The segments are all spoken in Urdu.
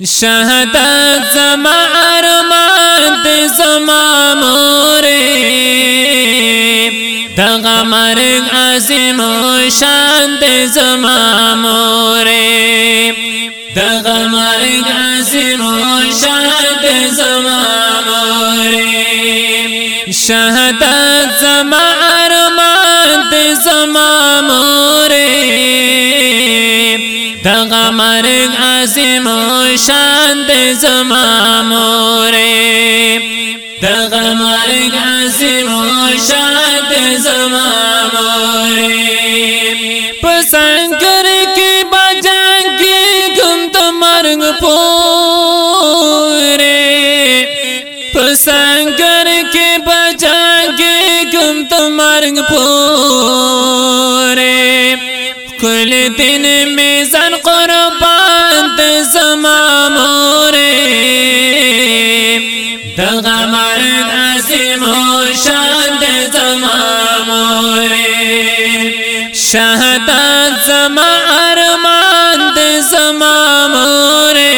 شہادت زما ارمان دے زما مورے دغا مرگ عظیم شان دے زما مورے دغا مرگ عظیم شان دے زما مورے شہادت زما ارمان دے زما مورے دغا مرگ عظیم و شان دے زما مورے دغا مرگ عظیم و شان دے زما مورے پسنگر کی بجنگ گم تو مرگ پورے۔ پسنگر کی بجنگ گم تو مرگ پورے۔ کل دن میں زن قربان زما مورے۔ دغا مرد عظیم و شان زما مورے۔ شہدت زما ارمان زما مورے۔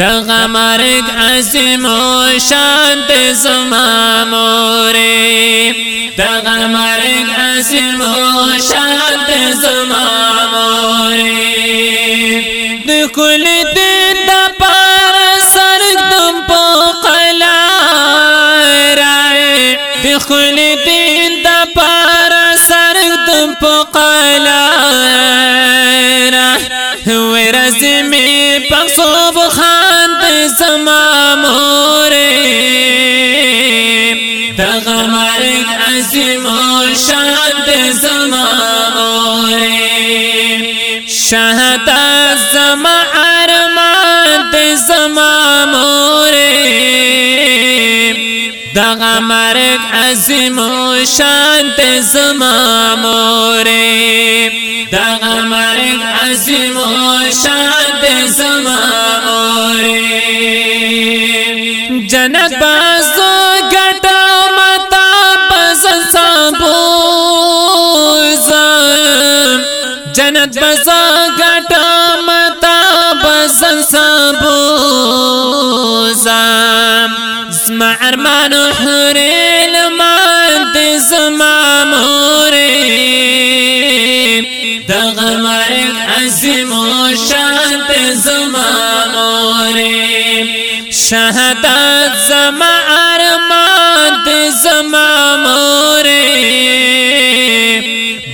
دغا مرگ عظیم و شان زما مورے دغا مرگ عظیم و شان زما مورے دکل دین دا پار سرگ دم پو قلا رائے دکل دین دا پار سرگ دم پو قلا رائے ہوئے رزمی پخصوب خان دے زما مورے دغا مرگ عظیم و شان زما مورے شہدت زما ارمان دے زما مورے دغا مرگ عظیم و شان زما مورے دغا مرگ عظیم و شان زما مورے جنت بازو گٹا متا بزن سابو جنت بزا گٹا متا بزن سابو زما ارمان حریل مان دے زما مورے دغا مرگ عظیم و شان دے زما مورے شہدت زما ارمان دے زما مورے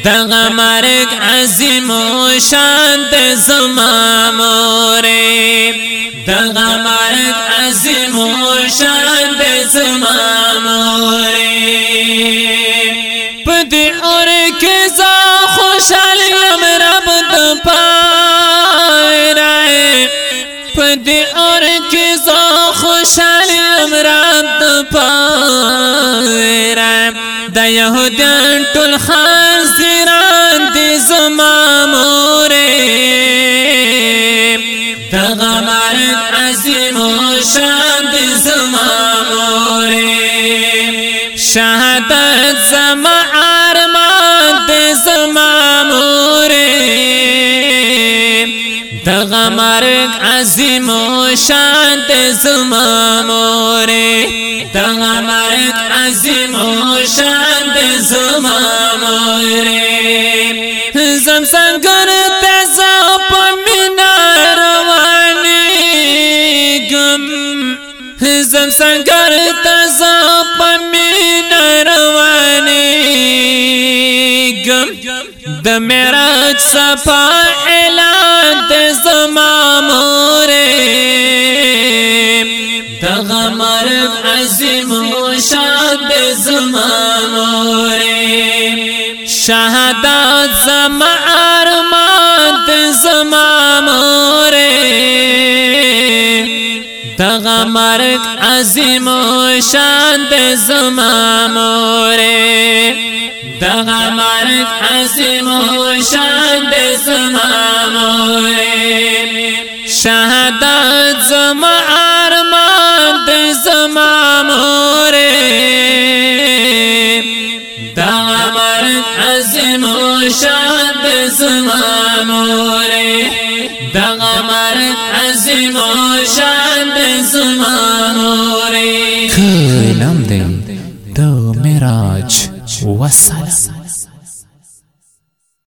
دغا مرگ عظیم و شان دے زما مورے دغا مرگ عظیم و شان دے زما مورے پدی اور کے زا خوشحال یم رب د پائے پدی اور کے زا خوشحال یم پارا، دا یهودیان ټول خاصران دی زما مورې دغه مرد عظیم و شان دی زما مورې شهادت زما دغه مرد عظیم و شان دي زما مورې دغه عظیم و شان دي زما مورې زم څنګه ته زپ مینا رواني ګم زم څنګه ته زپ مینا رواني ګم د معراج صفا د زما مورې دغه مرغ عظیم و شان د زما مورې شهادت زما ارمان د زما مورې دغه مرغ عظیم و شان د زما مورې دغه مرغ عظیم و شان زما دغه مرغ عظیم و شاد د زما مورې دغمر عظیم و شاد زمانو ری کلم دے دو میراج و